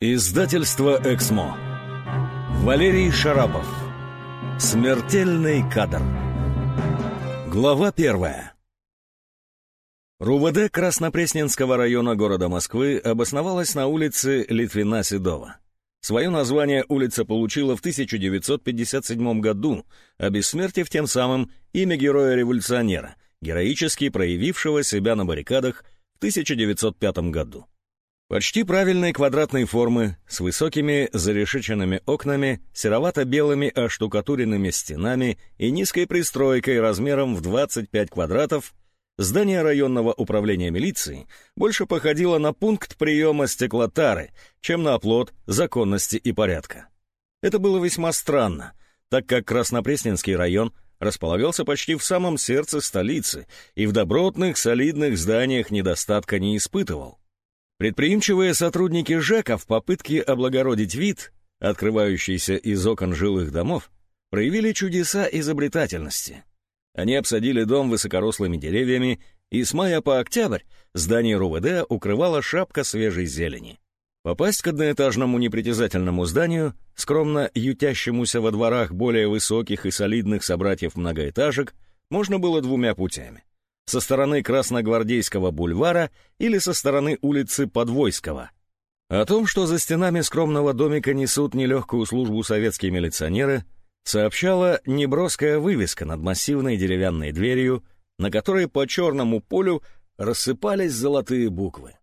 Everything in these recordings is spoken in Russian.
Издательство «Эксмо». Валерий Шарапов. Смертельный кадр. Глава первая. РУВД Краснопресненского района города Москвы обосновалась на улице Литвина-Седова. Свое название улица получила в 1957 году, обессмертив тем самым имя героя-революционера, героически проявившего себя на баррикадах в 1905 году. Почти правильной квадратной формы, с высокими зарешеченными окнами, серовато-белыми оштукатуренными стенами и низкой пристройкой размером в 25 квадратов, здание районного управления милиции больше походило на пункт приема стеклотары, чем на оплот законности и порядка. Это было весьма странно, так как Краснопресненский район располагался почти в самом сердце столицы и в добротных, солидных зданиях недостатка не испытывал. Предприимчивые сотрудники ЖЭКа в попытке облагородить вид, открывающийся из окон жилых домов, проявили чудеса изобретательности. Они обсадили дом высокорослыми деревьями, и с мая по октябрь здание РУВД укрывала шапка свежей зелени. Попасть к одноэтажному непритязательному зданию, скромно ютящемуся во дворах более высоких и солидных собратьев многоэтажек, можно было двумя путями со стороны Красногвардейского бульвара или со стороны улицы Подвойского. О том, что за стенами скромного домика несут нелегкую службу советские милиционеры, сообщала неброская вывеска над массивной деревянной дверью, на которой по черному полю рассыпались золотые буквы.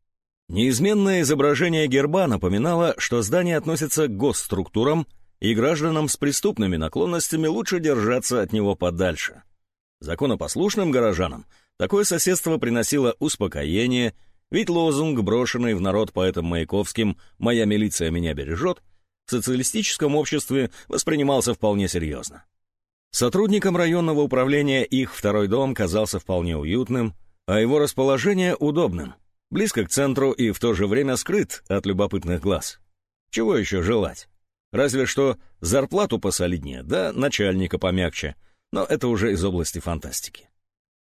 Неизменное изображение герба напоминало, что здание относится к госструктурам, и гражданам с преступными наклонностями лучше держаться от него подальше. Законопослушным горожанам Такое соседство приносило успокоение, ведь лозунг, брошенный в народ поэтом Маяковским «Моя милиция меня бережет», в социалистическом обществе воспринимался вполне серьезно. Сотрудникам районного управления их второй дом казался вполне уютным, а его расположение удобным, близко к центру и в то же время скрыт от любопытных глаз. Чего еще желать? Разве что зарплату посолиднее, да начальника помягче, но это уже из области фантастики.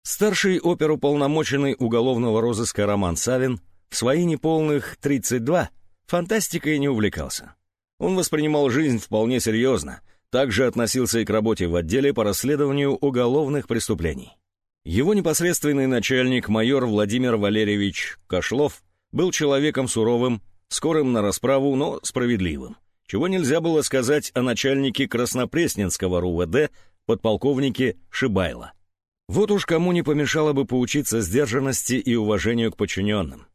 Старший оперуполномоченный уголовного розыска Роман Савин в свои неполных 32 фантастикой не увлекался. Он воспринимал жизнь вполне серьезно, также относился и к работе в отделе по расследованию уголовных преступлений. Его непосредственный начальник, майор Владимир Валерьевич Кошлов, был человеком суровым, скорым на расправу, но справедливым, чего нельзя было сказать о начальнике Краснопресненского РУВД, подполковнике Шибайло. Вот уж кому не помешало бы поучиться сдержанности и уважению к подчиненным.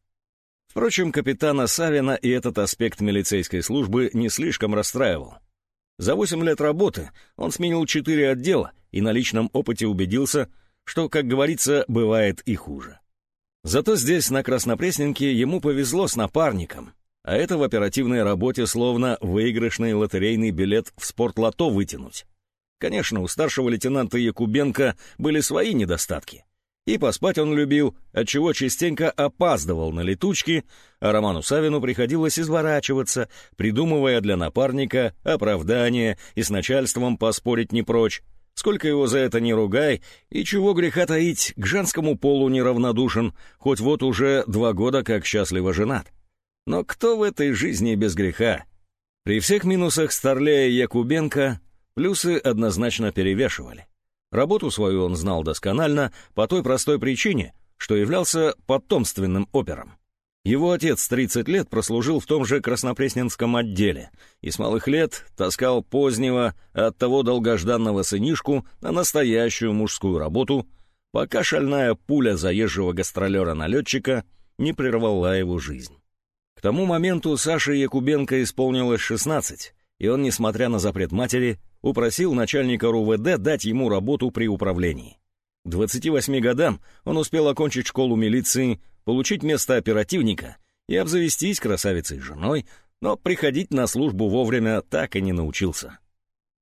Впрочем, капитана Савина и этот аспект милицейской службы не слишком расстраивал. За 8 лет работы он сменил четыре отдела и на личном опыте убедился, что, как говорится, бывает и хуже. Зато здесь, на Краснопресненке, ему повезло с напарником, а это в оперативной работе словно выигрышный лотерейный билет в спортлото вытянуть. Конечно, у старшего лейтенанта Якубенко были свои недостатки. И поспать он любил, отчего частенько опаздывал на летучки, а Роману Савину приходилось изворачиваться, придумывая для напарника оправдание и с начальством поспорить не прочь. Сколько его за это не ругай, и чего греха таить, к женскому полу неравнодушен, хоть вот уже два года как счастливо женат. Но кто в этой жизни без греха? При всех минусах Старлея Якубенко Плюсы однозначно перевешивали. Работу свою он знал досконально по той простой причине, что являлся потомственным опером. Его отец 30 лет прослужил в том же Краснопресненском отделе и с малых лет таскал позднего, от того долгожданного сынишку на настоящую мужскую работу, пока шальная пуля заезжего гастролера-налетчика не прервала его жизнь. К тому моменту Саше Якубенко исполнилось 16, и он, несмотря на запрет матери, упросил начальника РУВД дать ему работу при управлении. К 28 годам он успел окончить школу милиции, получить место оперативника и обзавестись красавицей женой, но приходить на службу вовремя так и не научился.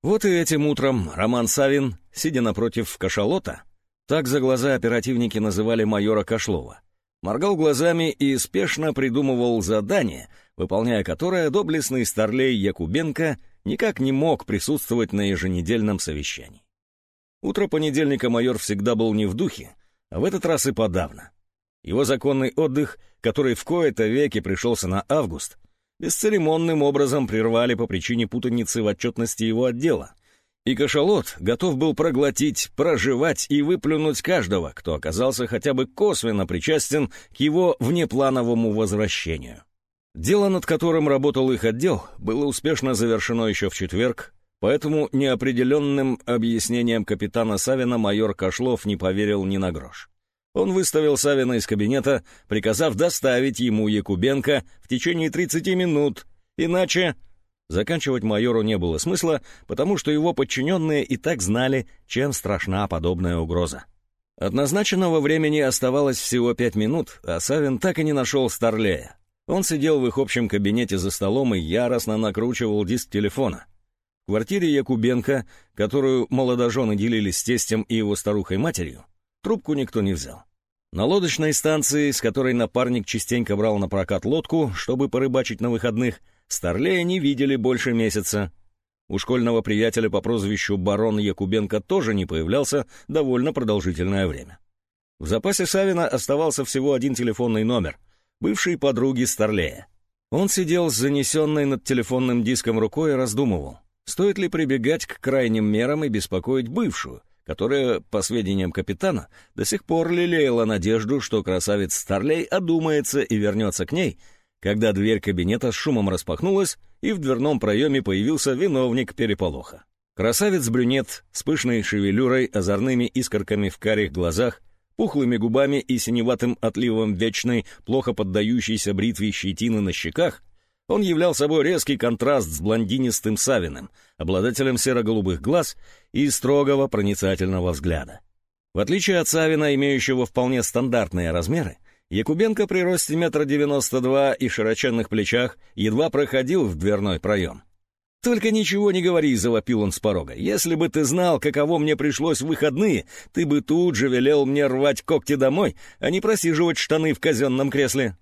Вот и этим утром Роман Савин, сидя напротив кашалота, так за глаза оперативники называли майора Кошлова, моргал глазами и спешно придумывал задание, выполняя которое доблестный старлей Якубенко никак не мог присутствовать на еженедельном совещании. Утро понедельника майор всегда был не в духе, а в этот раз и подавно. Его законный отдых, который в кои-то веки пришелся на август, бесцеремонным образом прервали по причине путаницы в отчетности его отдела. И кашалот готов был проглотить, проживать и выплюнуть каждого, кто оказался хотя бы косвенно причастен к его внеплановому возвращению. Дело, над которым работал их отдел, было успешно завершено еще в четверг, поэтому неопределенным объяснением капитана Савина майор Кашлов не поверил ни на грош. Он выставил Савина из кабинета, приказав доставить ему Якубенко в течение 30 минут, иначе... Заканчивать майору не было смысла, потому что его подчиненные и так знали, чем страшна подобная угроза. От назначенного времени оставалось всего пять минут, а Савин так и не нашел Старлея. Он сидел в их общем кабинете за столом и яростно накручивал диск телефона. В квартире Якубенко, которую молодожены делили с тестем и его старухой-матерью, трубку никто не взял. На лодочной станции, с которой напарник частенько брал на прокат лодку, чтобы порыбачить на выходных, Старлея не видели больше месяца. У школьного приятеля по прозвищу барон Якубенко тоже не появлялся довольно продолжительное время. В запасе Савина оставался всего один телефонный номер, бывшей подруги Старлея. Он сидел с занесенной над телефонным диском рукой и раздумывал, стоит ли прибегать к крайним мерам и беспокоить бывшую, которая, по сведениям капитана, до сих пор лелеяла надежду, что красавец Старлей одумается и вернется к ней, когда дверь кабинета с шумом распахнулась, и в дверном проеме появился виновник переполоха. Красавец-брюнет с пышной шевелюрой, озорными искорками в карих глазах, пухлыми губами и синеватым отливом вечной, плохо поддающейся бритве щетины на щеках, он являл собой резкий контраст с блондинистым Савиным, обладателем серо-голубых глаз и строгого проницательного взгляда. В отличие от Савина, имеющего вполне стандартные размеры, Якубенко при росте метра девяносто два и широченных плечах едва проходил в дверной проем. «Только ничего не говори», — завопил он с порога. «Если бы ты знал, каково мне пришлось в выходные, ты бы тут же велел мне рвать когти домой, а не просиживать штаны в казенном кресле».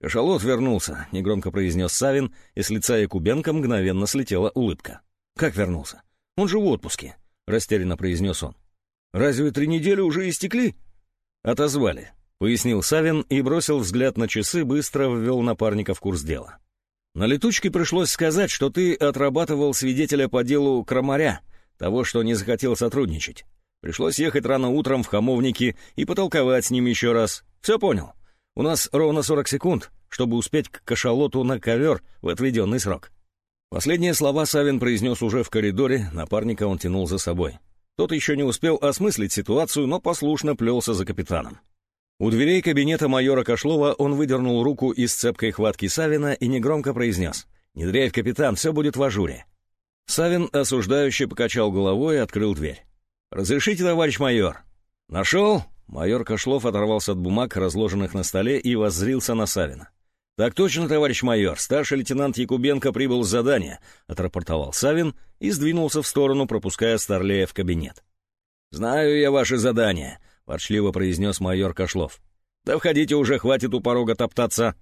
«Кашалот вернулся», — негромко произнес Савин, и с лица Якубенко мгновенно слетела улыбка. «Как вернулся? Он же в отпуске», — растерянно произнес он. «Разве три недели уже истекли?» «Отозвали», — пояснил Савин и бросил взгляд на часы, быстро ввел напарника в курс дела. «На летучке пришлось сказать, что ты отрабатывал свидетеля по делу Крамаря, того, что не захотел сотрудничать. Пришлось ехать рано утром в Хамовники и потолковать с ним еще раз. Все понял?» У нас ровно 40 секунд, чтобы успеть к кашалоту на ковер в отведенный срок». Последние слова Савин произнес уже в коридоре, напарника он тянул за собой. Тот еще не успел осмыслить ситуацию, но послушно плелся за капитаном. У дверей кабинета майора Кошлова он выдернул руку из цепкой хватки Савина и негромко произнес «Не дрейф, капитан, все будет в ажуре». Савин осуждающе покачал головой и открыл дверь. «Разрешите, товарищ майор?» «Нашел?» Майор Кошлов оторвался от бумаг, разложенных на столе, и воззрился на Савина. «Так точно, товарищ майор, старший лейтенант Якубенко прибыл с задания», — отрапортовал Савин и сдвинулся в сторону, пропуская Старлея в кабинет. «Знаю я ваше задание», — ворчливо произнес майор Кошлов. «Да входите уже, хватит у порога топтаться».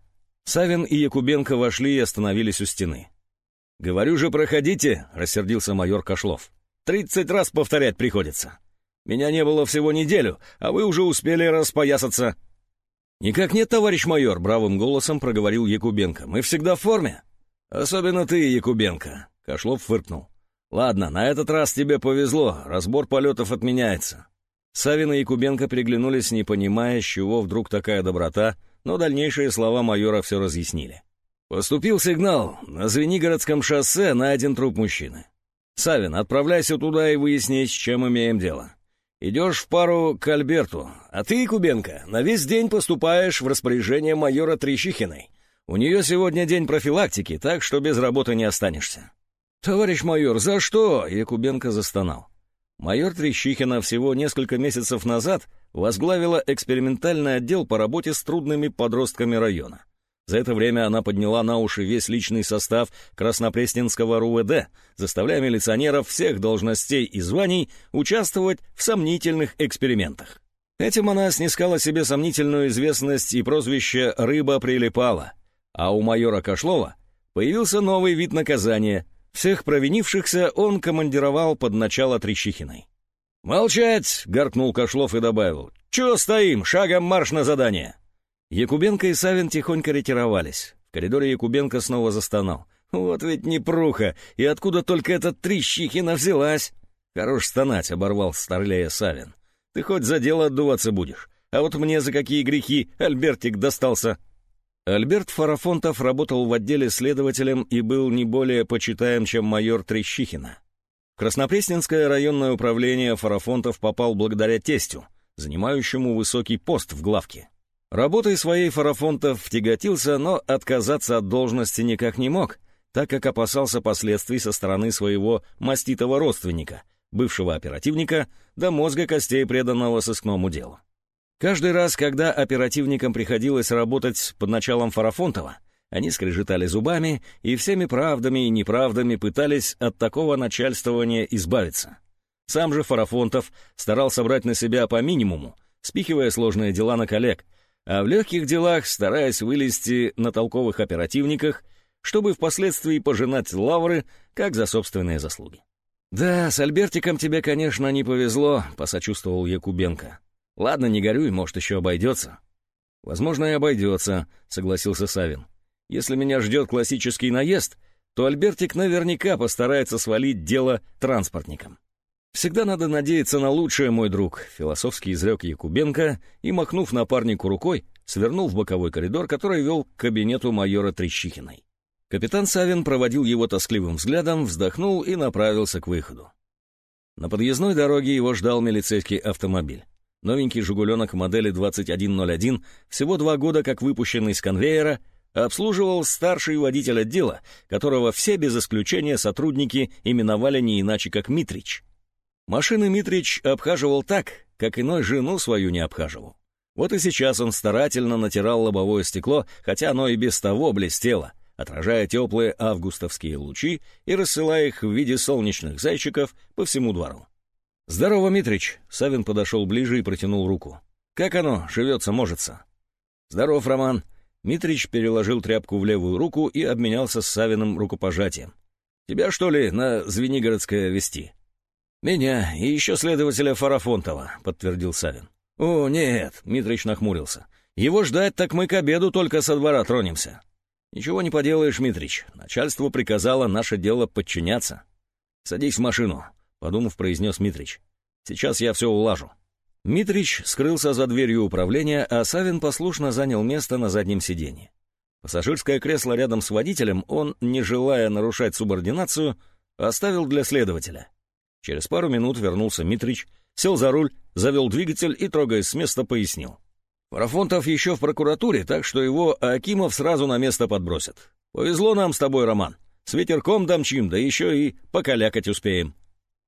Савин и Якубенко вошли и остановились у стены. «Говорю же, проходите», — рассердился майор Кошлов. «Тридцать раз повторять приходится». Меня не было всего неделю, а вы уже успели распоясаться». «Никак нет, товарищ майор», — бравым голосом проговорил Якубенко. «Мы всегда в форме». «Особенно ты, Якубенко», — Кошлов фыркнул. «Ладно, на этот раз тебе повезло, разбор полетов отменяется». Савин и Якубенко переглянулись, не понимая, с чего вдруг такая доброта, но дальнейшие слова майора все разъяснили. Поступил сигнал. На Звенигородском шоссе найден труп мужчины. Савин, отправляйся туда и выясни, с чем имеем дело. Идешь в пару к Альберту, а ты, Кубенко, на весь день поступаешь в распоряжение майора Трещихиной. У нее сегодня день профилактики, так что без работы не останешься». «Товарищ майор, за что?» — Якубенко застонал. Майор Трещихина всего несколько месяцев назад возглавила экспериментальный отдел по работе с трудными подростками района. За это время она подняла на уши весь личный состав Краснопресненского РУВД, заставляя милиционеров всех должностей и званий участвовать в сомнительных экспериментах. Этим она снискала себе сомнительную известность и прозвище «рыба прилипала», а у майора Кошлова появился новый вид наказания. Всех провинившихся он командировал под начало Трещихиной. «Молчать!» — гаркнул Кошлов и добавил. «Чего стоим? Шагом марш на задание!» Якубенко и Савин тихонько ретировались. В коридоре Якубенко снова застонал. «Вот ведь непруха! И откуда только эта трещихина взялась?» «Хорош стонать», — оборвал старлея Савин. «Ты хоть за дело отдуваться будешь. А вот мне за какие грехи Альбертик достался?» Альберт Фарафонтов работал в отделе следователем и был не более почитаем, чем майор Трещихина. Краснопресненское районное управление Фарафонтов попал благодаря тестю, занимающему высокий пост в главке. Работой своей Фарафонтов тяготился, но отказаться от должности никак не мог, так как опасался последствий со стороны своего маститого родственника, бывшего оперативника, до мозга костей преданного сыскному делу. Каждый раз, когда оперативникам приходилось работать под началом Фарафонтова, они скрежетали зубами и всеми правдами и неправдами пытались от такого начальствования избавиться. Сам же Фарафонтов старался брать на себя по минимуму, спихивая сложные дела на коллег, а в легких делах стараясь вылезти на толковых оперативниках, чтобы впоследствии пожинать лавры, как за собственные заслуги. «Да, с Альбертиком тебе, конечно, не повезло», — посочувствовал Якубенко. Ладно, не горюй, может, еще обойдется. Возможно, и обойдется, согласился Савин. Если меня ждет классический наезд, то Альбертик наверняка постарается свалить дело транспортникам. «Всегда надо надеяться на лучшее, мой друг», — философски изрек Якубенко и, махнув напарнику рукой, свернул в боковой коридор, который вел к кабинету майора Трещихиной. Капитан Савин проводил его тоскливым взглядом, вздохнул и направился к выходу. На подъездной дороге его ждал милицейский автомобиль. Новенький «Жигуленок» модели 2101, всего два года как выпущенный с конвейера, обслуживал старший водитель отдела, которого все без исключения сотрудники именовали не иначе как Митрич. Машины Митрич обхаживал так, как иной жену свою не обхаживал. Вот и сейчас он старательно натирал лобовое стекло, хотя оно и без того блестело, отражая теплые августовские лучи и рассылая их в виде солнечных зайчиков по всему двору. «Здорово, Митрич!» — Савин подошел ближе и протянул руку. «Как оно? Живется-можется?» «Здоров, Роман!» Митрич переложил тряпку в левую руку и обменялся с Савиным рукопожатием. «Тебя, что ли, на Звенигородское вести?» «Меня и еще следователя Фарафонтова», — подтвердил Савин. «О, нет», — Митрич нахмурился. «Его ждать, так мы к обеду только со двора тронемся». «Ничего не поделаешь, Митрич. Начальство приказало наше дело подчиняться. Садись в машину подумав, произнес Митрич. «Сейчас я все улажу». Митрич скрылся за дверью управления, а Савин послушно занял место на заднем сиденье. Пассажирское кресло рядом с водителем он, не желая нарушать субординацию, оставил для следователя. Через пару минут вернулся Митрич, сел за руль, завел двигатель и, трогаясь с места, пояснил. «Марафонтов еще в прокуратуре, так что его Акимов сразу на место подбросят. Повезло нам с тобой, Роман. С ветерком домчим, да еще и покалякать успеем».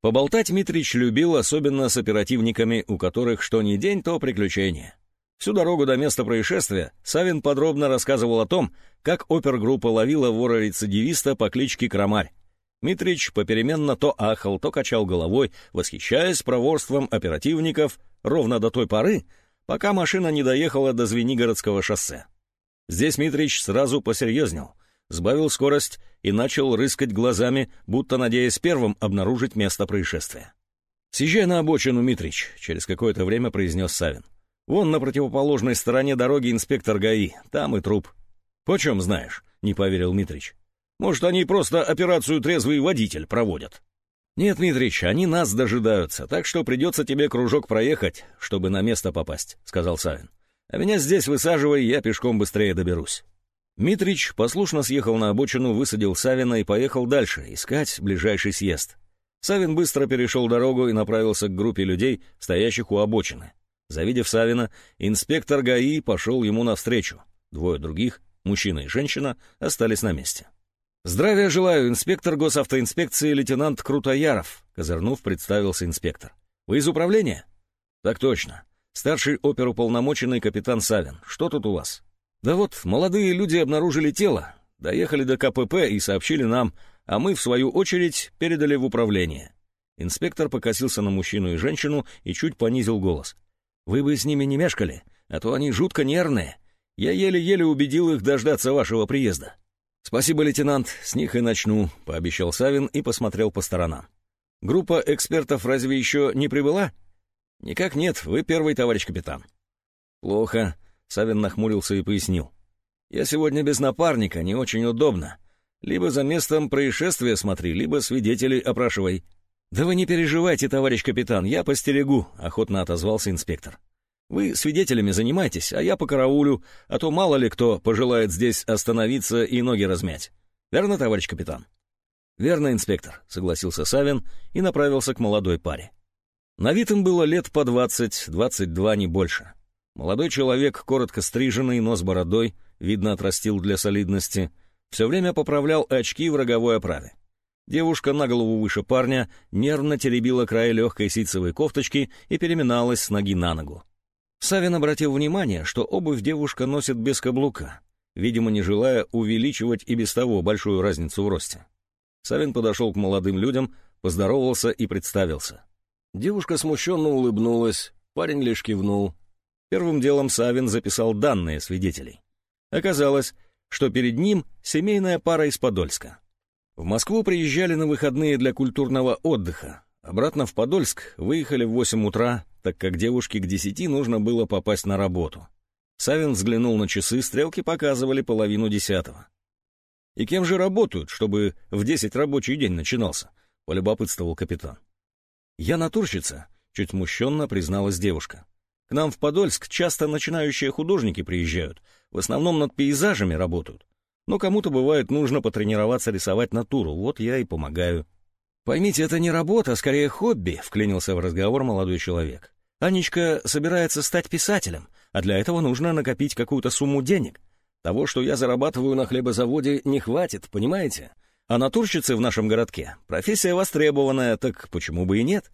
Поболтать Митрич любил, особенно с оперативниками, у которых что ни день, то приключение. Всю дорогу до места происшествия Савин подробно рассказывал о том, как опергруппа ловила вора-рецидивиста по кличке Крамарь. Митрич попеременно то ахал, то качал головой, восхищаясь проворством оперативников ровно до той поры, пока машина не доехала до Звенигородского шоссе. Здесь Митрич сразу посерьезнел — сбавил скорость и начал рыскать глазами, будто надеясь первым обнаружить место происшествия. «Съезжай на обочину, Митрич», — через какое-то время произнес Савин. «Вон на противоположной стороне дороги инспектор ГАИ, там и труп». «Почем знаешь?» — не поверил Митрич. «Может, они просто операцию «Трезвый водитель» проводят?» «Нет, Митрич, они нас дожидаются, так что придется тебе кружок проехать, чтобы на место попасть», — сказал Савин. «А меня здесь высаживай, я пешком быстрее доберусь». Митрич послушно съехал на обочину, высадил Савина и поехал дальше, искать ближайший съезд. Савин быстро перешел дорогу и направился к группе людей, стоящих у обочины. Завидев Савина, инспектор ГАИ пошел ему навстречу. Двое других, мужчина и женщина, остались на месте. «Здравия желаю, инспектор госавтоинспекции лейтенант Крутояров», козырнув, представился инспектор. «Вы из управления?» «Так точно. Старший оперуполномоченный капитан Савин. Что тут у вас?» Да вот, молодые люди обнаружили тело, доехали до КПП и сообщили нам, а мы, в свою очередь, передали в управление. Инспектор покосился на мужчину и женщину и чуть понизил голос. «Вы бы с ними не мешкали, а то они жутко нервные. Я еле-еле убедил их дождаться вашего приезда». «Спасибо, лейтенант, с них и начну», — пообещал Савин и посмотрел по сторонам. «Группа экспертов разве еще не прибыла?» «Никак нет, вы первый, товарищ капитан». «Плохо. Савин нахмурился и пояснил. Я сегодня без напарника, не очень удобно. Либо за местом происшествия смотри, либо свидетелей опрашивай». «Да вы не переживайте, товарищ капитан, я постерегу», — охотно отозвался инспектор. «Вы свидетелями занимайтесь, а я по караулю, а то мало ли кто пожелает здесь остановиться и ноги размять. Верно, товарищ капитан?» «Верно, инспектор», — согласился Савин и направился к молодой паре. На вид им было лет по двадцать-двадцать два, не больше. Молодой человек, коротко стриженный, но с бородой, видно, отрастил для солидности, все время поправлял очки в роговой оправе. Девушка на голову выше парня нервно теребила край легкой ситцевой кофточки и переминалась с ноги на ногу. Савин обратил внимание, что обувь девушка носит без каблука, видимо, не желая увеличивать и без того большую разницу в росте. Савин подошел к молодым людям, поздоровался и представился. Девушка смущенно улыбнулась, парень лишь кивнул. Первым делом Савин записал данные свидетелей. Оказалось, что перед ним семейная пара из Подольска. В Москву приезжали на выходные для культурного отдыха. Обратно в Подольск выехали в 8 утра, так как девушке к 10 нужно было попасть на работу. Савин взглянул на часы, стрелки показывали половину десятого. «И кем же работают, чтобы в 10 рабочий день начинался?» — полюбопытствовал капитан. «Я натурщица», — чуть смущенно призналась девушка. «К нам в Подольск часто начинающие художники приезжают, в основном над пейзажами работают. Но кому-то бывает нужно потренироваться рисовать натуру, вот я и помогаю. «Поймите, это не работа, а скорее хобби», — вклинился в разговор молодой человек. «Анечка собирается стать писателем, а для этого нужно накопить какую-то сумму денег. Того, что я зарабатываю на хлебозаводе, не хватит, понимаете? А натурщицы в нашем городке — профессия востребованная, так почему бы и нет?»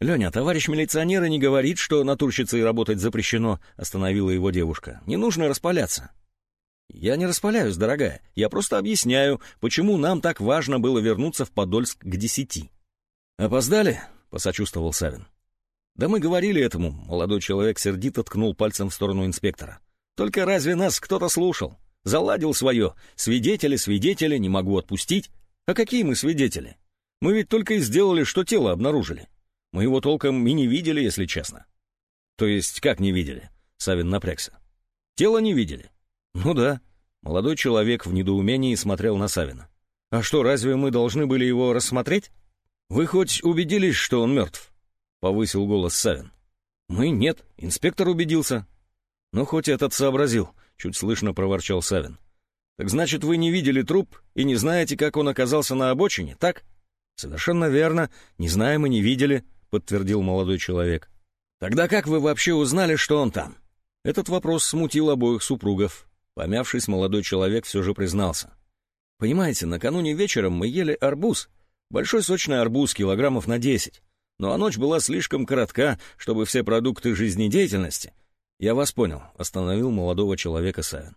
«Леня, товарищ милиционер и не говорит, что натурщицей работать запрещено», — остановила его девушка. «Не нужно распаляться. «Я не распаляюсь, дорогая. Я просто объясняю, почему нам так важно было вернуться в Подольск к десяти». «Опоздали?» — посочувствовал Савин. «Да мы говорили этому», — молодой человек сердито ткнул пальцем в сторону инспектора. «Только разве нас кто-то слушал? Заладил свое. Свидетели, свидетели, не могу отпустить. А какие мы свидетели? Мы ведь только и сделали, что тело обнаружили. Мы его толком и не видели, если честно». «То есть как не видели?» — Савин напрягся. «Тело не видели. «Ну да». Молодой человек в недоумении смотрел на Савина. «А что, разве мы должны были его рассмотреть?» «Вы хоть убедились, что он мертв?» — повысил голос Савин. «Мы нет, инспектор убедился». «Ну, хоть этот сообразил», — чуть слышно проворчал Савин. «Так значит, вы не видели труп и не знаете, как он оказался на обочине, так?» «Совершенно верно, не знаем и не видели», — подтвердил молодой человек. «Тогда как вы вообще узнали, что он там?» Этот вопрос смутил обоих супругов, Помявшись, молодой человек все же признался. «Понимаете, накануне вечером мы ели арбуз. Большой сочный арбуз, килограммов на десять. Ну а ночь была слишком коротка, чтобы все продукты жизнедеятельности. Я вас понял, остановил молодого человека Савин.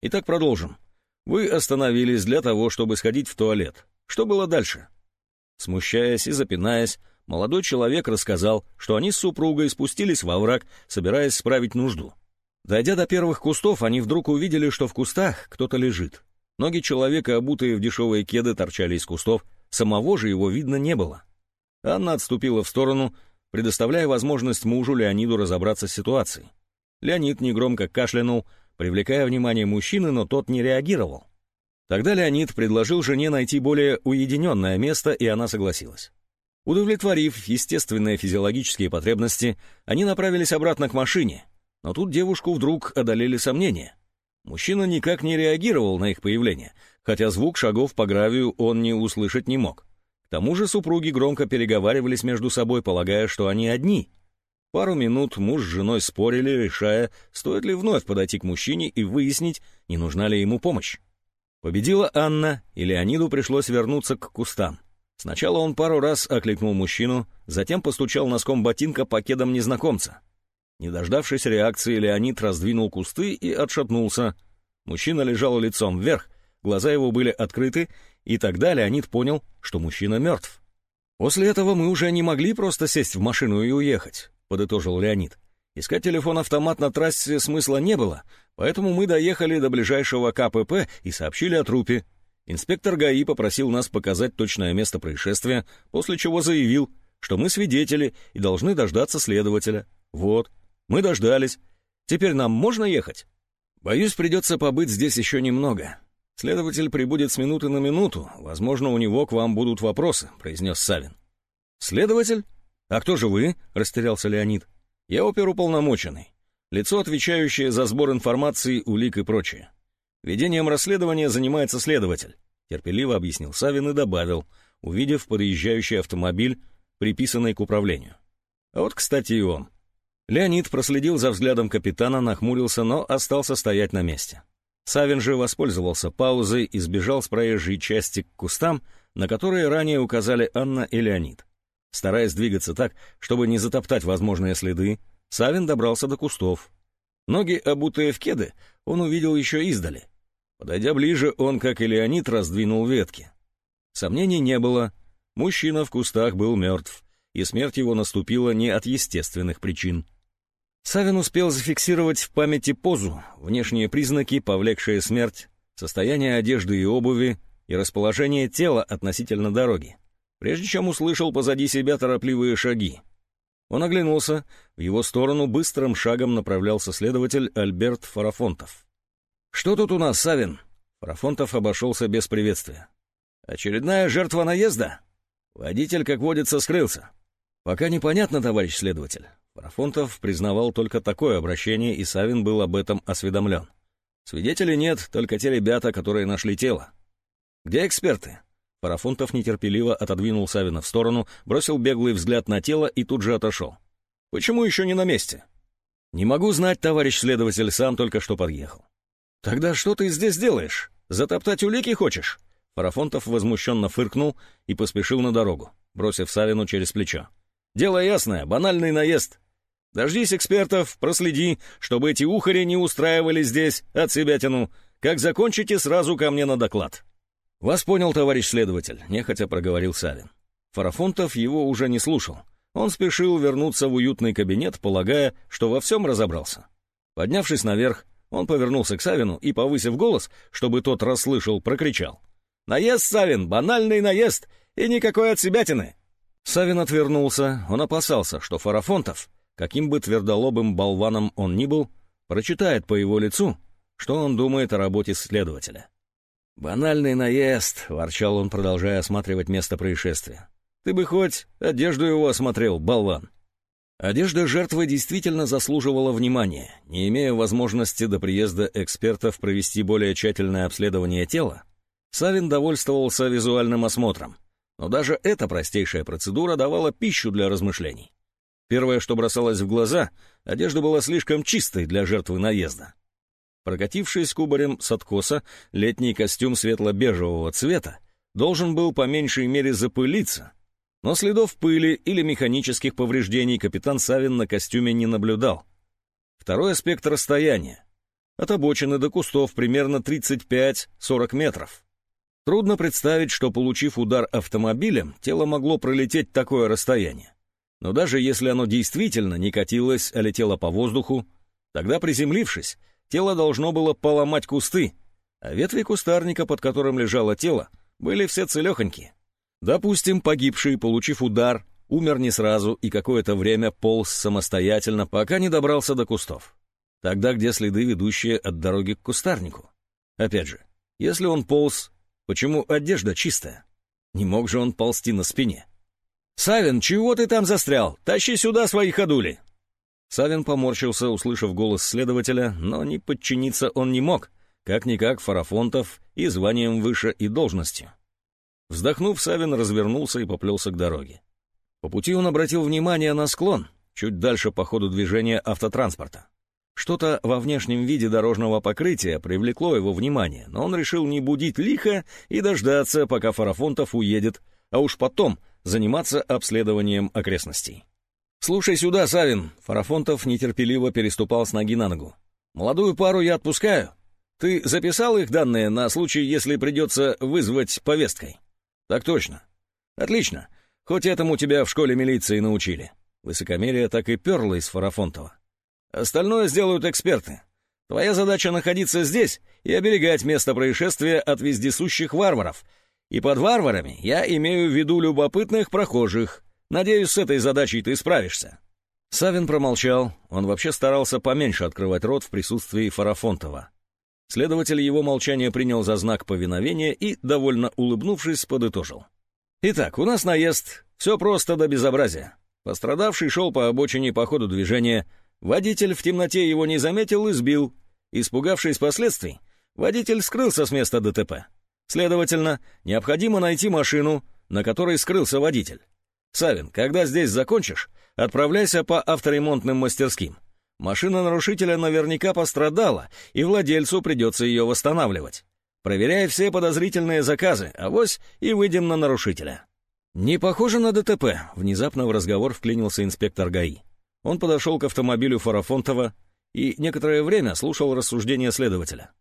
Итак, продолжим. Вы остановились для того, чтобы сходить в туалет. Что было дальше? Смущаясь и запинаясь, молодой человек рассказал, что они с супругой спустились во враг, собираясь справить нужду. Дойдя до первых кустов, они вдруг увидели, что в кустах кто-то лежит. Ноги человека, обутые в дешевые кеды, торчали из кустов, самого же его видно не было. Анна отступила в сторону, предоставляя возможность мужу Леониду разобраться с ситуацией. Леонид негромко кашлянул, привлекая внимание мужчины, но тот не реагировал. Тогда Леонид предложил жене найти более уединенное место, и она согласилась. Удовлетворив естественные физиологические потребности, они направились обратно к машине — но тут девушку вдруг одолели сомнения. Мужчина никак не реагировал на их появление, хотя звук шагов по гравию он не услышать не мог. К тому же супруги громко переговаривались между собой, полагая, что они одни. Пару минут муж с женой спорили, решая, стоит ли вновь подойти к мужчине и выяснить, не нужна ли ему помощь. Победила Анна, и Леониду пришлось вернуться к кустам. Сначала он пару раз окликнул мужчину, затем постучал носком ботинка по кедам незнакомца — не дождавшись реакции, Леонид раздвинул кусты и отшатнулся. Мужчина лежал лицом вверх, глаза его были открыты, и тогда Леонид понял, что мужчина мертв. «После этого мы уже не могли просто сесть в машину и уехать», — подытожил Леонид. «Искать телефон-автомат на трассе смысла не было, поэтому мы доехали до ближайшего КПП и сообщили о трупе. Инспектор ГАИ попросил нас показать точное место происшествия, после чего заявил, что мы свидетели и должны дождаться следователя. Вот, мы дождались. Теперь нам можно ехать?» «Боюсь, придется побыть здесь еще немного. Следователь прибудет с минуты на минуту. Возможно, у него к вам будут вопросы», — произнес Савин. «Следователь? А кто же вы?» — растерялся Леонид. «Я оперуполномоченный. Лицо, отвечающее за сбор информации, улик и прочее. Ведением расследования занимается следователь», — терпеливо объяснил Савин и добавил, увидев подъезжающий автомобиль, приписанный к управлению. А вот, кстати, и он. Леонид проследил за взглядом капитана, нахмурился, но остался стоять на месте. Савин же воспользовался паузой и сбежал с проезжей части к кустам, на которые ранее указали Анна и Леонид. Стараясь двигаться так, чтобы не затоптать возможные следы, Савин добрался до кустов. Ноги, обутые в кеды, он увидел еще издали. Подойдя ближе, он, как и Леонид, раздвинул ветки. Сомнений не было. Мужчина в кустах был мертв, и смерть его наступила не от естественных причин. Савин успел зафиксировать в памяти позу, внешние признаки, повлекшие смерть, состояние одежды и обуви и расположение тела относительно дороги, прежде чем услышал позади себя торопливые шаги. Он оглянулся, в его сторону быстрым шагом направлялся следователь Альберт Фарафонтов. «Что тут у нас, Савин?» Фарафонтов обошелся без приветствия. «Очередная жертва наезда?» Водитель, как водится, скрылся. «Пока непонятно, товарищ следователь. Парафонтов признавал только такое обращение, и Савин был об этом осведомлен. Свидетелей нет, только те ребята, которые нашли тело. «Где эксперты?» Парафонтов нетерпеливо отодвинул Савина в сторону, бросил беглый взгляд на тело и тут же отошел. «Почему еще не на месте?» «Не могу знать, товарищ следователь, сам только что подъехал». «Тогда что ты здесь делаешь? Затоптать улики хочешь?» Парафонтов возмущенно фыркнул и поспешил на дорогу, бросив Савину через плечо. «Дело ясное, банальный наезд. Дождись экспертов, проследи, чтобы эти ухари не устраивали здесь от себя тяну. Как закончите, сразу ко мне на доклад». «Вас понял, товарищ следователь», — нехотя проговорил Савин. Фарафонтов его уже не слушал. Он спешил вернуться в уютный кабинет, полагая, что во всем разобрался. Поднявшись наверх, он повернулся к Савину и, повысив голос, чтобы тот расслышал, прокричал. «Наезд, Савин, банальный наезд, и никакой отсебятины!» Савин отвернулся, он опасался, что Фарафонтов каким бы твердолобым болваном он ни был, прочитает по его лицу, что он думает о работе следователя. «Банальный наезд», — ворчал он, продолжая осматривать место происшествия. «Ты бы хоть одежду его осмотрел, болван». Одежда жертвы действительно заслуживала внимания. Не имея возможности до приезда экспертов провести более тщательное обследование тела, Савин довольствовался визуальным осмотром. Но даже эта простейшая процедура давала пищу для размышлений. Первое, что бросалось в глаза, одежда была слишком чистой для жертвы наезда. Прокатившись кубарем с откоса, летний костюм светло-бежевого цвета должен был по меньшей мере запылиться, но следов пыли или механических повреждений капитан Савин на костюме не наблюдал. Второй аспект расстояния. От обочины до кустов примерно 35-40 метров. Трудно представить, что, получив удар автомобилем, тело могло пролететь такое расстояние. Но даже если оно действительно не катилось, а летело по воздуху, тогда, приземлившись, тело должно было поломать кусты, а ветви кустарника, под которым лежало тело, были все целехонькие. Допустим, погибший, получив удар, умер не сразу и какое-то время полз самостоятельно, пока не добрался до кустов. Тогда где следы, ведущие от дороги к кустарнику? Опять же, если он полз, почему одежда чистая? Не мог же он ползти на спине? «Савин, чего ты там застрял? Тащи сюда свои ходули!» Савин поморщился, услышав голос следователя, но не подчиниться он не мог, как-никак Фарафонтов и званием выше и должностью. Вздохнув, Савин развернулся и поплелся к дороге. По пути он обратил внимание на склон, чуть дальше по ходу движения автотранспорта. Что-то во внешнем виде дорожного покрытия привлекло его внимание, но он решил не будить лихо и дождаться, пока Фарафонтов уедет, а уж потом заниматься обследованием окрестностей. «Слушай сюда, Савин!» Фарафонтов нетерпеливо переступал с ноги на ногу. «Молодую пару я отпускаю. Ты записал их данные на случай, если придется вызвать повесткой?» «Так точно». «Отлично. Хоть этому тебя в школе милиции научили». Высокомерие так и перло из Фарафонтова. «Остальное сделают эксперты. Твоя задача находиться здесь и оберегать место происшествия от вездесущих варваров, и под варварами я имею в виду любопытных прохожих. Надеюсь, с этой задачей ты справишься». Савин промолчал. Он вообще старался поменьше открывать рот в присутствии Фарафонтова. Следователь его молчание принял за знак повиновения и, довольно улыбнувшись, подытожил. «Итак, у нас наезд. Все просто до безобразия. Пострадавший шел по обочине по ходу движения. Водитель в темноте его не заметил и сбил. Испугавшись последствий, водитель скрылся с места ДТП. Следовательно, необходимо найти машину, на которой скрылся водитель. Савин, когда здесь закончишь, отправляйся по авторемонтным мастерским. Машина нарушителя наверняка пострадала, и владельцу придется ее восстанавливать. Проверяй все подозрительные заказы, авось и выйдем на нарушителя. Не похоже на ДТП, внезапно в разговор вклинился инспектор ГАИ. Он подошел к автомобилю Фарафонтова и некоторое время слушал рассуждения следователя.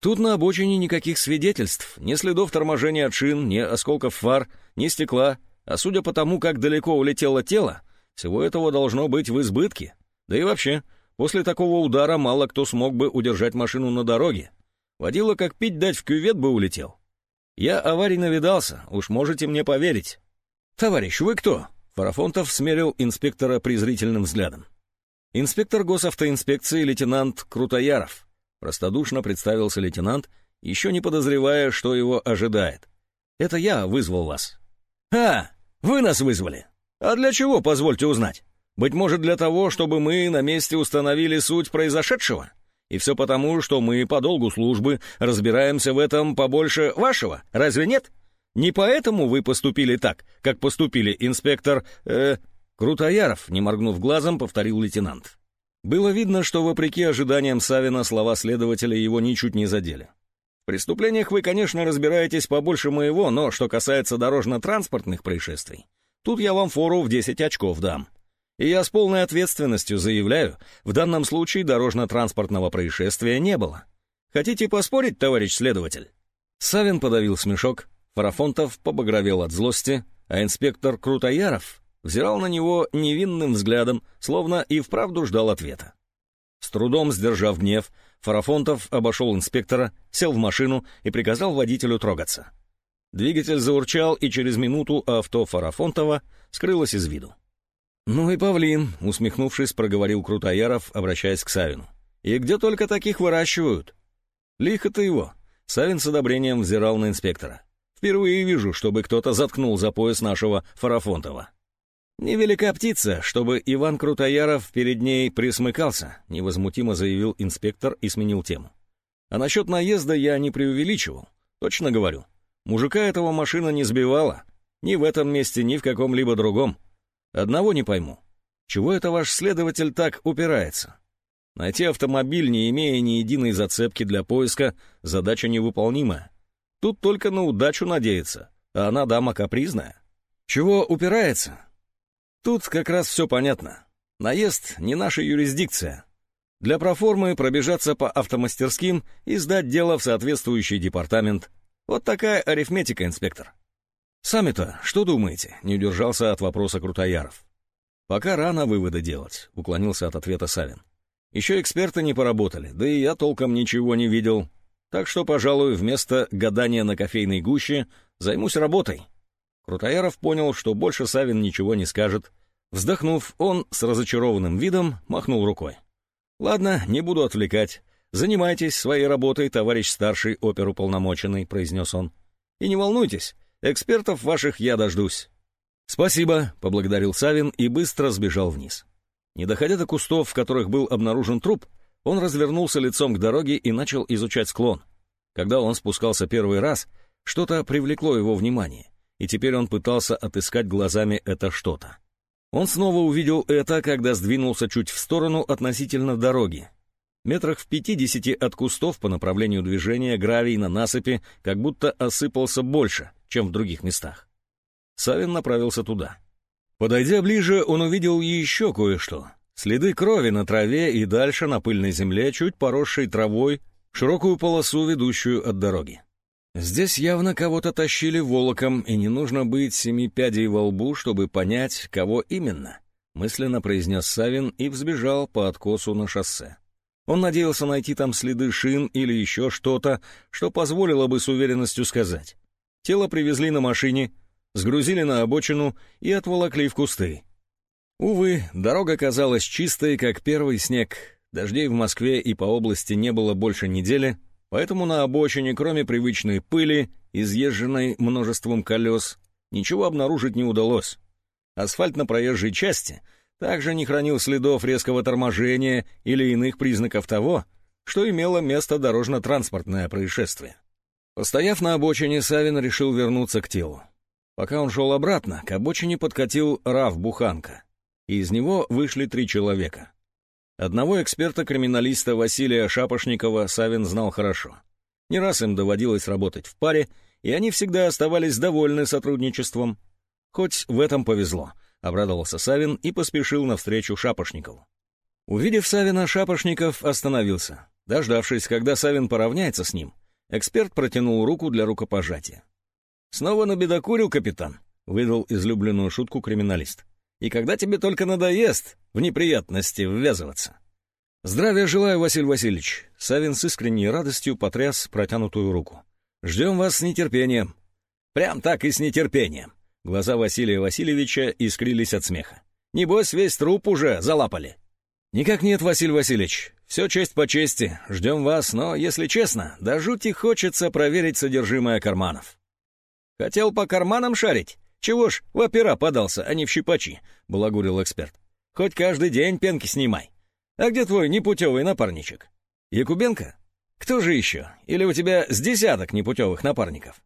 Тут на обочине никаких свидетельств, ни следов торможения от шин, ни осколков фар, ни стекла, а судя по тому, как далеко улетело тело, всего этого должно быть в избытке. Да и вообще, После такого удара мало кто смог бы удержать машину на дороге. Водила как пить дать в кювет бы улетел. Я аварий навидался, уж можете мне поверить. «Товарищ, вы кто?» Фарафонтов смерил инспектора презрительным взглядом. «Инспектор госавтоинспекции лейтенант Крутояров». Простодушно представился лейтенант, еще не подозревая, что его ожидает. «Это я вызвал вас». «А, вы нас вызвали? А для чего, позвольте узнать?» Быть может, для того, чтобы мы на месте установили суть произошедшего? И все потому, что мы по долгу службы разбираемся в этом побольше вашего, разве нет? Не поэтому вы поступили так, как поступили инспектор... Э, Крутояров, не моргнув глазом, повторил лейтенант. Было видно, что, вопреки ожиданиям Савина, слова следователя его ничуть не задели. В преступлениях вы, конечно, разбираетесь побольше моего, но что касается дорожно-транспортных происшествий, тут я вам фору в 10 очков дам. И я с полной ответственностью заявляю, в данном случае дорожно-транспортного происшествия не было. Хотите поспорить, товарищ следователь?» Савин подавил смешок, Фарафонтов побагровел от злости, а инспектор Крутояров взирал на него невинным взглядом, словно и вправду ждал ответа. С трудом сдержав гнев, Фарафонтов обошел инспектора, сел в машину и приказал водителю трогаться. Двигатель заурчал, и через минуту авто Фарафонтова скрылось из виду. «Ну и павлин», — усмехнувшись, проговорил Крутояров, обращаясь к Савину. «И где только таких выращивают?» «Лихо-то его!» — Савин с одобрением взирал на инспектора. «Впервые вижу, чтобы кто-то заткнул за пояс нашего Фарафонтова». «Невелика птица, чтобы Иван Крутояров перед ней присмыкался», — невозмутимо заявил инспектор и сменил тему. «А насчет наезда я не преувеличивал. Точно говорю. Мужика этого машина не сбивала. Ни в этом месте, ни в каком-либо другом. Одного не пойму. Чего это ваш следователь так упирается? Найти автомобиль, не имея ни единой зацепки для поиска, задача невыполнимая. Тут только на удачу надеяться, а она дама капризная. Чего упирается? Тут как раз все понятно. Наезд не наша юрисдикция. Для проформы пробежаться по автомастерским и сдать дело в соответствующий департамент. Вот такая арифметика, инспектор. «Сами-то что думаете?» — не удержался от вопроса Крутояров. «Пока рано выводы делать», — уклонился от ответа Савин. «Еще эксперты не поработали, да и я толком ничего не видел. Так что, пожалуй, вместо гадания на кофейной гуще займусь работой». Крутояров понял, что больше Савин ничего не скажет. Вздохнув, он с разочарованным видом махнул рукой. «Ладно, не буду отвлекать. Занимайтесь своей работой, товарищ старший оперуполномоченный», — произнес он. «И не волнуйтесь, Экспертов ваших я дождусь». «Спасибо», — поблагодарил Савин и быстро сбежал вниз. Не доходя до кустов, в которых был обнаружен труп, он развернулся лицом к дороге и начал изучать склон. Когда он спускался первый раз, что-то привлекло его внимание, и теперь он пытался отыскать глазами это что-то. Он снова увидел это, когда сдвинулся чуть в сторону относительно дороги. Метрах в пятидесяти от кустов по направлению движения гравий на насыпи как будто осыпался больше — чем в других местах. Савин направился туда. Подойдя ближе, он увидел еще кое-что. Следы крови на траве и дальше на пыльной земле, чуть поросшей травой, широкую полосу, ведущую от дороги. Здесь явно кого-то тащили волоком, и не нужно быть семи пядей во лбу, чтобы понять, кого именно, мысленно произнес Савин и взбежал по откосу на шоссе. Он надеялся найти там следы шин или еще что-то, что позволило бы с уверенностью сказать. Тело привезли на машине, сгрузили на обочину и отволокли в кусты. Увы, дорога казалась чистой, как первый снег. Дождей в Москве и по области не было больше недели, Поэтому на обочине, кроме привычной пыли, изъезженной множеством колес, ничего обнаружить не удалось. Асфальт на проезжей части также не хранил следов резкого торможения или иных признаков того, что имело место дорожно-транспортное происшествие. Постояв на обочине, Савин решил вернуться к телу. Пока он шел обратно, к обочине подкатил Раф Буханка, и из него вышли три человека. Одного эксперта-криминалиста Василия Шапошникова Савин знал хорошо. Не раз им доводилось работать в паре, и они всегда оставались довольны сотрудничеством. Хоть в этом повезло, обрадовался Савин и поспешил навстречу Шапошникову. Увидев Савина, Шапошников остановился. Дождавшись, когда Савин поравняется с ним, эксперт протянул руку для рукопожатия. «Снова набедокурил, капитан?» — выдал излюбленную шутку криминалист. «И когда тебе только надоест в неприятности ввязываться?» «Здравия желаю, Василий Васильевич!» Савин с искренней радостью потряс протянутую руку. «Ждем вас с нетерпением». «Прям так и с нетерпением!» Глаза Василия Васильевича искрились от смеха. «Небось, весь труп уже залапали». «Никак нет, Василий Васильевич. Все честь по чести. Ждем вас, но, если честно, до жути хочется проверить содержимое карманов». «Хотел по карманам шарить? Чего ж в опера подался, а не в щипачи?» — балагурил эксперт. «Хоть каждый день пенки снимай. А где твой непутевый напарничек? Якубенко? Кто же еще? Или у тебя с десяток непутевых напарников?»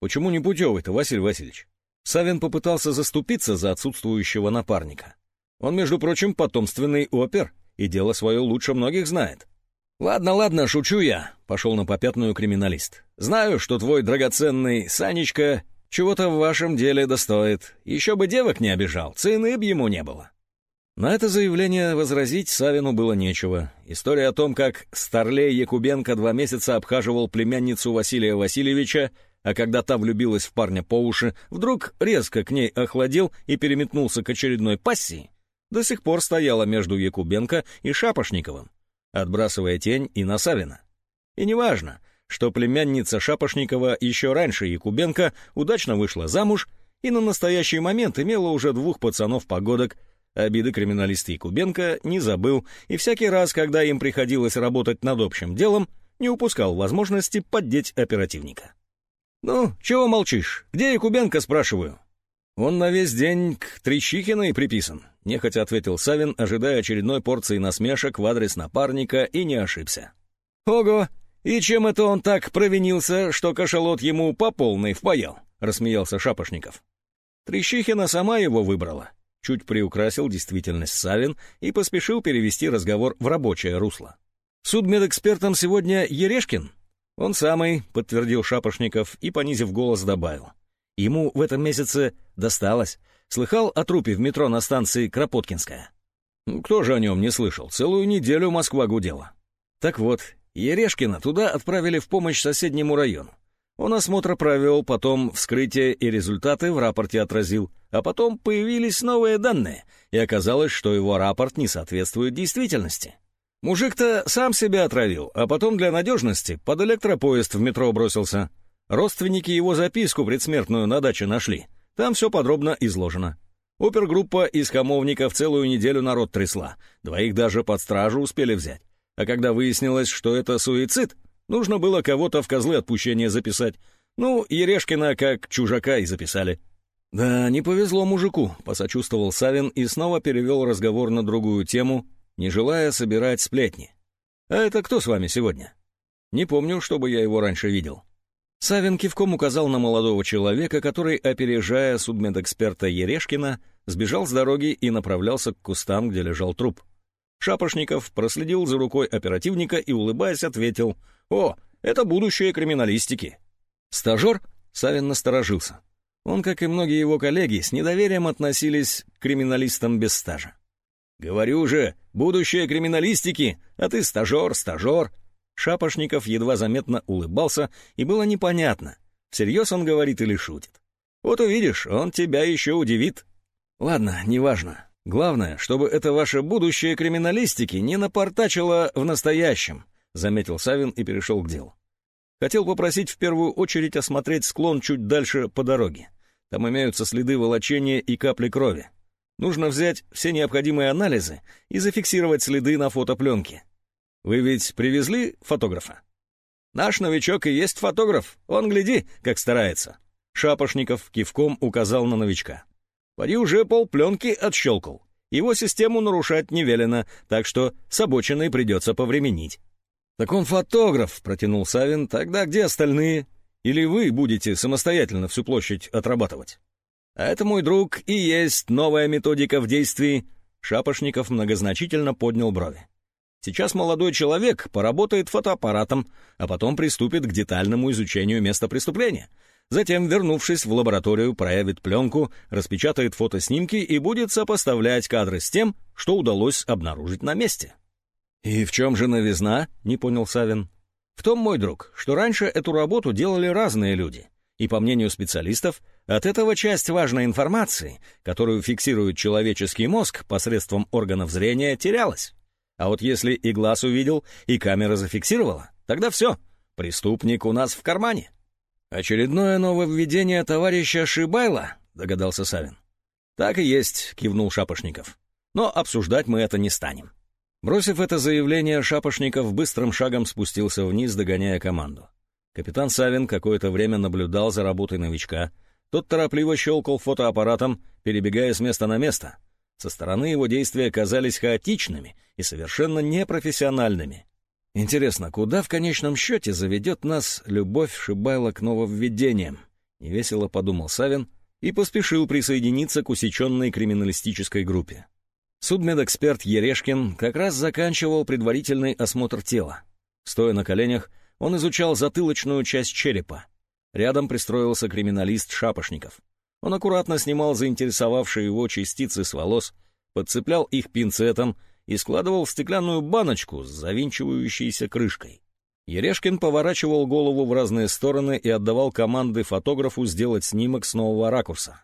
«Почему непутевый-то, Василий Васильевич?» Савин попытался заступиться за отсутствующего напарника. Он, между прочим, потомственный опер, и дело свое лучше многих знает. «Ладно, ладно, шучу я», — пошел на попятную криминалист. «Знаю, что твой драгоценный Санечка чего-то в вашем деле достоит. Еще бы девок не обижал, цены б ему не было». На это заявление возразить Савину было нечего. История о том, как Старлей Якубенко два месяца обхаживал племянницу Василия Васильевича, а когда та влюбилась в парня по уши, вдруг резко к ней охладел и переметнулся к очередной пассии, до сих пор стояла между Якубенко и Шапошниковым, отбрасывая тень и на Савина. И неважно, что племянница Шапошникова еще раньше Якубенко удачно вышла замуж и на настоящий момент имела уже двух пацанов-погодок, обиды криминалист Якубенко не забыл, и всякий раз, когда им приходилось работать над общим делом, не упускал возможности поддеть оперативника. «Ну, чего молчишь? Где Якубенко, спрашиваю?» «Он на весь день к Трещихиной приписан», — нехотя ответил Савин, ожидая очередной порции насмешек в адрес напарника, и не ошибся. «Ого! И чем это он так провинился, что кашалот ему по полной впаял?» — рассмеялся Шапошников. Трещихина сама его выбрала. Чуть приукрасил действительность Савин и поспешил перевести разговор в рабочее русло. «Судмедэкспертом сегодня Ерешкин?» «Он самый», — подтвердил Шапошников и, понизив голос, добавил. Ему в этом месяце досталось. Слыхал о трупе в метро на станции Кропоткинская? Ну, кто же о нем не слышал? Целую неделю Москва гудела. Так вот, Ерешкина туда отправили в помощь соседнему району. Он осмотр провел, потом вскрытие и результаты в рапорте отразил, а потом появились новые данные, и оказалось, что его рапорт не соответствует действительности. Мужик-то сам себя отравил, а потом для надежности под электропоезд в метро бросился. Родственники его записку предсмертную на даче нашли. Там все подробно изложено. Опергруппа из Хамовников целую неделю народ трясла. Двоих даже под стражу успели взять. А когда выяснилось, что это суицид, нужно было кого-то в козлы отпущения записать. Ну, Ерешкина как чужака и записали. «Да, не повезло мужику», — посочувствовал Савин и снова перевел разговор на другую тему, не желая собирать сплетни. «А это кто с вами сегодня?» «Не помню, чтобы я его раньше видел». Савин кивком указал на молодого человека, который, опережая судмедэксперта Ерешкина, сбежал с дороги и направлялся к кустам, где лежал труп. Шапошников проследил за рукой оперативника и, улыбаясь, ответил «О, это будущее криминалистики». «Стажер?» — Савин насторожился. Он, как и многие его коллеги, с недоверием относились к криминалистам без стажа. «Говорю же, будущее криминалистики, а ты стажер, стажер», Шапошников едва заметно улыбался, и было непонятно, всерьез он говорит или шутит. «Вот увидишь, он тебя еще удивит». «Ладно, неважно. Главное, чтобы это ваше будущее криминалистики не напортачило в настоящем», заметил Савин и перешел к делу. Хотел попросить в первую очередь осмотреть склон чуть дальше по дороге. Там имеются следы волочения и капли крови. Нужно взять все необходимые анализы и зафиксировать следы на фотопленке. Вы ведь привезли фотографа?» Наш новичок и есть фотограф. Он, гляди, как старается». Шапошников кивком указал на новичка. «Поди уже полпленки отщелкал. Его систему нарушать не велено, так что с обочиной придется повременить». «Так он фотограф», — протянул Савин. «Тогда где остальные? Или вы будете самостоятельно всю площадь отрабатывать?» «А это, мой друг, и есть новая методика в действии». Шапошников многозначительно поднял брови. Сейчас молодой человек поработает фотоаппаратом, а потом приступит к детальному изучению места преступления. Затем, вернувшись в лабораторию, проявит пленку, распечатает фотоснимки и будет сопоставлять кадры с тем, что удалось обнаружить на месте. «И в чем же новизна?» — не понял Савин. «В том, мой друг, что раньше эту работу делали разные люди, и, по мнению специалистов, от этого часть важной информации, которую фиксирует человеческий мозг посредством органов зрения, терялась. А вот если и глаз увидел, и камера зафиксировала, тогда все, преступник у нас в кармане. «Очередное нововведение товарища Шибайла», — догадался Савин. «Так и есть», — кивнул Шапошников. «Но обсуждать мы это не станем». Бросив это заявление, Шапошников быстрым шагом спустился вниз, догоняя команду. Капитан Савин какое-то время наблюдал за работой новичка. Тот торопливо щелкал фотоаппаратом, перебегая с места на место — со стороны его действия казались хаотичными и совершенно непрофессиональными. Интересно, куда в конечном счете заведет нас любовь Шибайла к нововведениям? Невесело подумал Савин и поспешил присоединиться к усеченной криминалистической группе. Судмедэксперт Ерешкин как раз заканчивал предварительный осмотр тела. Стоя на коленях, он изучал затылочную часть черепа. Рядом пристроился криминалист Шапошников. Он аккуратно снимал заинтересовавшие его частицы с волос, подцеплял их пинцетом и складывал в стеклянную баночку с завинчивающейся крышкой. Ерешкин поворачивал голову в разные стороны и отдавал команды фотографу сделать снимок с нового ракурса.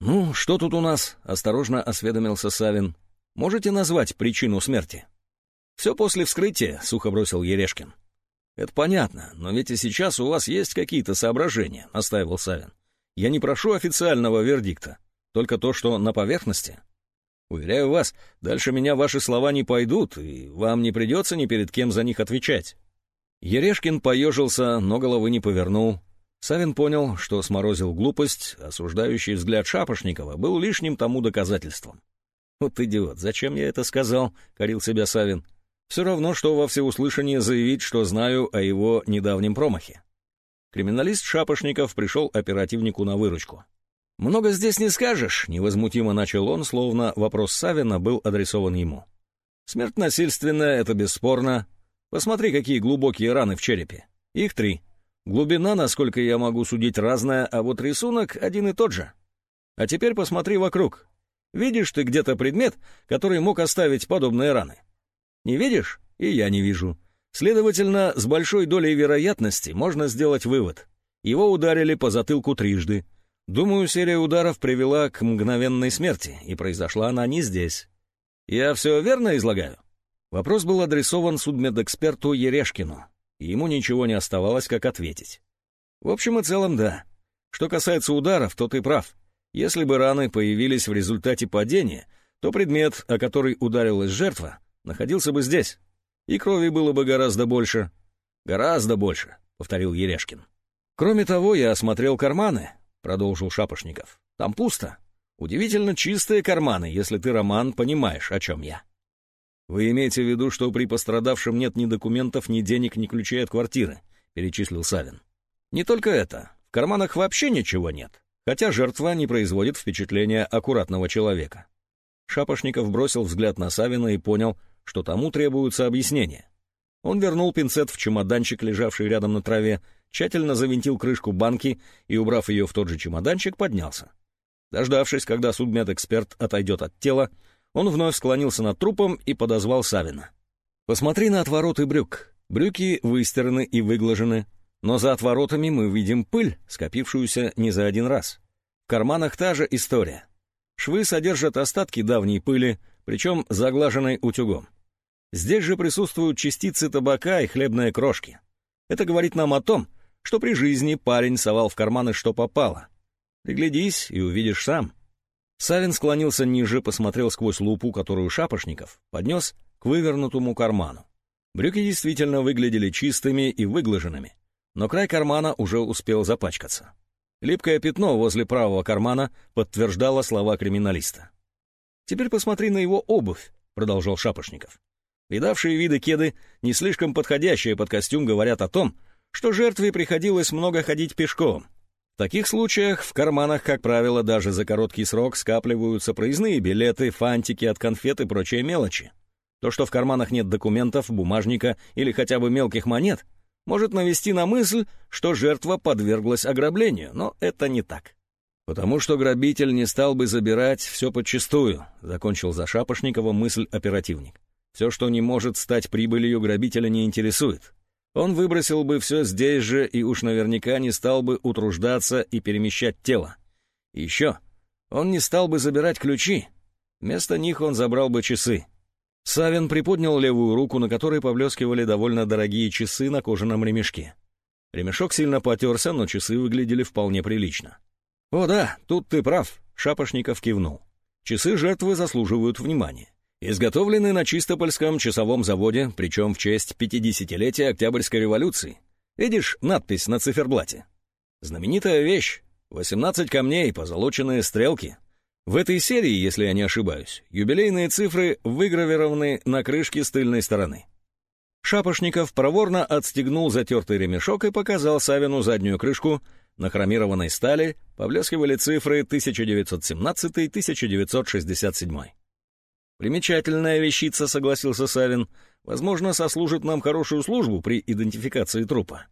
«Ну, что тут у нас?» — осторожно осведомился Савин. «Можете назвать причину смерти?» «Все после вскрытия», — сухо бросил Ерешкин. «Это понятно, но ведь и сейчас у вас есть какие-то соображения», — настаивал Савин. Я не прошу официального вердикта, только то, что на поверхности. Уверяю вас, дальше меня ваши слова не пойдут, и вам не придется ни перед кем за них отвечать». Ерешкин поежился, но головы не повернул. Савин понял, что сморозил глупость, осуждающий взгляд Шапошникова был лишним тому доказательством. «Вот идиот, зачем я это сказал?» — корил себя Савин. «Все равно, что во всеуслышание заявить, что знаю о его недавнем промахе». Криминалист Шапошников пришел оперативнику на выручку. «Много здесь не скажешь», — невозмутимо начал он, словно вопрос Савина был адресован ему. «Смерть насильственная — это бесспорно. Посмотри, какие глубокие раны в черепе. Их три. Глубина, насколько я могу судить, разная, а вот рисунок один и тот же. А теперь посмотри вокруг. Видишь ты где-то предмет, который мог оставить подобные раны? Не видишь? И я не вижу. Следовательно, с большой долей вероятности можно сделать вывод. Его ударили по затылку трижды. Думаю, серия ударов привела к мгновенной смерти, и произошла она не здесь. Я все верно излагаю? Вопрос был адресован судмедэксперту Ерешкину, и ему ничего не оставалось, как ответить. В общем и целом, да. Что касается ударов, то ты прав. Если бы раны появились в результате падения, то предмет, о который ударилась жертва, находился бы здесь, и крови было бы гораздо больше. Гораздо больше, повторил Ерешкин. Кроме того, я осмотрел карманы, продолжил Шапошников. Там пусто. Удивительно чистые карманы, если ты, Роман, понимаешь, о чем я. Вы имеете в виду, что при пострадавшем нет ни документов, ни денег, ни ключей от квартиры, перечислил Савин. Не только это. В карманах вообще ничего нет, хотя жертва не производит впечатления аккуратного человека. Шапошников бросил взгляд на Савина и понял, что тому требуются объяснения. Он вернул пинцет в чемоданчик, лежавший рядом на траве, тщательно завинтил крышку банки и, убрав ее в тот же чемоданчик, поднялся. Дождавшись, когда судмедэксперт отойдет от тела, он вновь склонился над трупом и подозвал Савина. «Посмотри на отвороты брюк. Брюки выстираны и выглажены, но за отворотами мы видим пыль, скопившуюся не за один раз. В карманах та же история. Швы содержат остатки давней пыли, причем заглаженной утюгом. Здесь же присутствуют частицы табака и хлебные крошки. Это говорит нам о том, что при жизни парень совал в карманы что попало. Приглядись и увидишь сам. Савин склонился ниже, посмотрел сквозь лупу, которую Шапошников поднес к вывернутому карману. Брюки действительно выглядели чистыми и выглаженными, но край кармана уже успел запачкаться. Липкое пятно возле правого кармана подтверждало слова криминалиста. «Теперь посмотри на его обувь», — продолжал Шапошников. Видавшие виды кеды, не слишком подходящие под костюм, говорят о том, что жертве приходилось много ходить пешком. В таких случаях в карманах, как правило, даже за короткий срок скапливаются проездные билеты, фантики от конфет и прочие мелочи. То, что в карманах нет документов, бумажника или хотя бы мелких монет, может навести на мысль, что жертва подверглась ограблению, но это не так. «Потому что грабитель не стал бы забирать все подчистую», — закончил за Шапошникова мысль оперативник. «Все, что не может стать прибылью, грабителя не интересует. Он выбросил бы все здесь же и уж наверняка не стал бы утруждаться и перемещать тело. Еще, он не стал бы забирать ключи. Вместо них он забрал бы часы. Савин приподнял левую руку, на которой поблескивали довольно дорогие часы на кожаном ремешке. Ремешок сильно потерся, но часы выглядели вполне прилично. «О да, тут ты прав», — Шапошников кивнул. «Часы жертвы заслуживают внимания. Изготовлены на Чистопольском часовом заводе, причем в честь 50-летия Октябрьской революции. Видишь надпись на циферблате? Знаменитая вещь. 18 камней, позолоченные стрелки. В этой серии, если я не ошибаюсь, юбилейные цифры выгравированы на крышке с тыльной стороны. Шапошников проворно отстегнул затертый ремешок и показал Савину заднюю крышку. На хромированной стали поблескивали цифры 1917-1967. «Примечательная вещица», — согласился Савин. «Возможно, сослужит нам хорошую службу при идентификации трупа».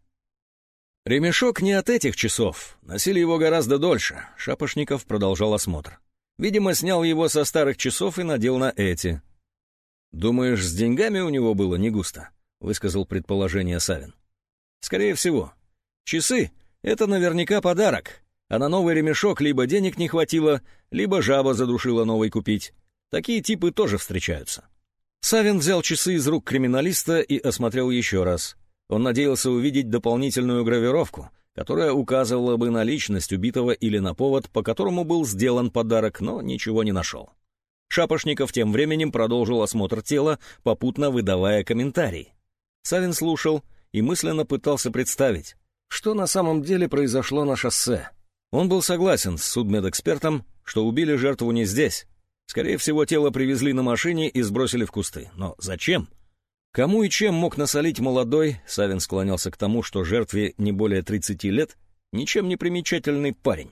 Ремешок не от этих часов. Носили его гораздо дольше. Шапошников продолжал осмотр. Видимо, снял его со старых часов и надел на эти. «Думаешь, с деньгами у него было не густо?» — высказал предположение Савин. «Скорее всего. Часы — это наверняка подарок, а на новый ремешок либо денег не хватило, либо жаба задушила новый купить. Такие типы тоже встречаются. Савин взял часы из рук криминалиста и осмотрел еще раз. Он надеялся увидеть дополнительную гравировку, которая указывала бы на личность убитого или на повод, по которому был сделан подарок, но ничего не нашел. Шапошников тем временем продолжил осмотр тела, попутно выдавая комментарий. Савин слушал и мысленно пытался представить, что на самом деле произошло на шоссе. Он был согласен с судмедэкспертом, что убили жертву не здесь, Скорее всего, тело привезли на машине и сбросили в кусты. Но зачем? Кому и чем мог насолить молодой, Савин склонялся к тому, что жертве не более 30 лет, ничем не примечательный парень.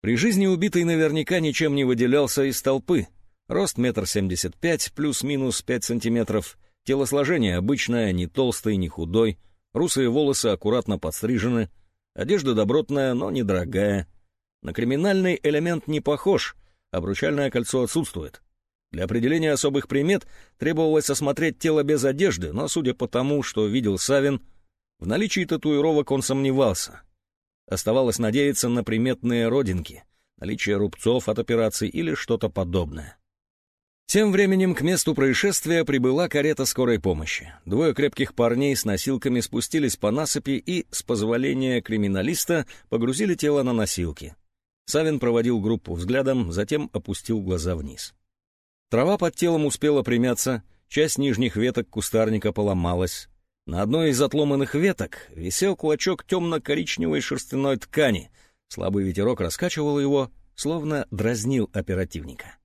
При жизни убитый наверняка ничем не выделялся из толпы. Рост метр семьдесят пять, плюс-минус пять сантиметров. Телосложение обычное, не толстый, не худой. Русые волосы аккуратно подстрижены. Одежда добротная, но недорогая. На криминальный элемент не похож, обручальное кольцо отсутствует. Для определения особых примет требовалось осмотреть тело без одежды, но, судя по тому, что видел Савин, в наличии татуировок он сомневался. Оставалось надеяться на приметные родинки, наличие рубцов от операции или что-то подобное. Тем временем к месту происшествия прибыла карета скорой помощи. Двое крепких парней с носилками спустились по насыпи и, с позволения криминалиста, погрузили тело на носилки. Савин проводил группу взглядом, затем опустил глаза вниз. Трава под телом успела примяться, часть нижних веток кустарника поломалась. На одной из отломанных веток висел клочок темно-коричневой шерстяной ткани. Слабый ветерок раскачивал его, словно дразнил оперативника.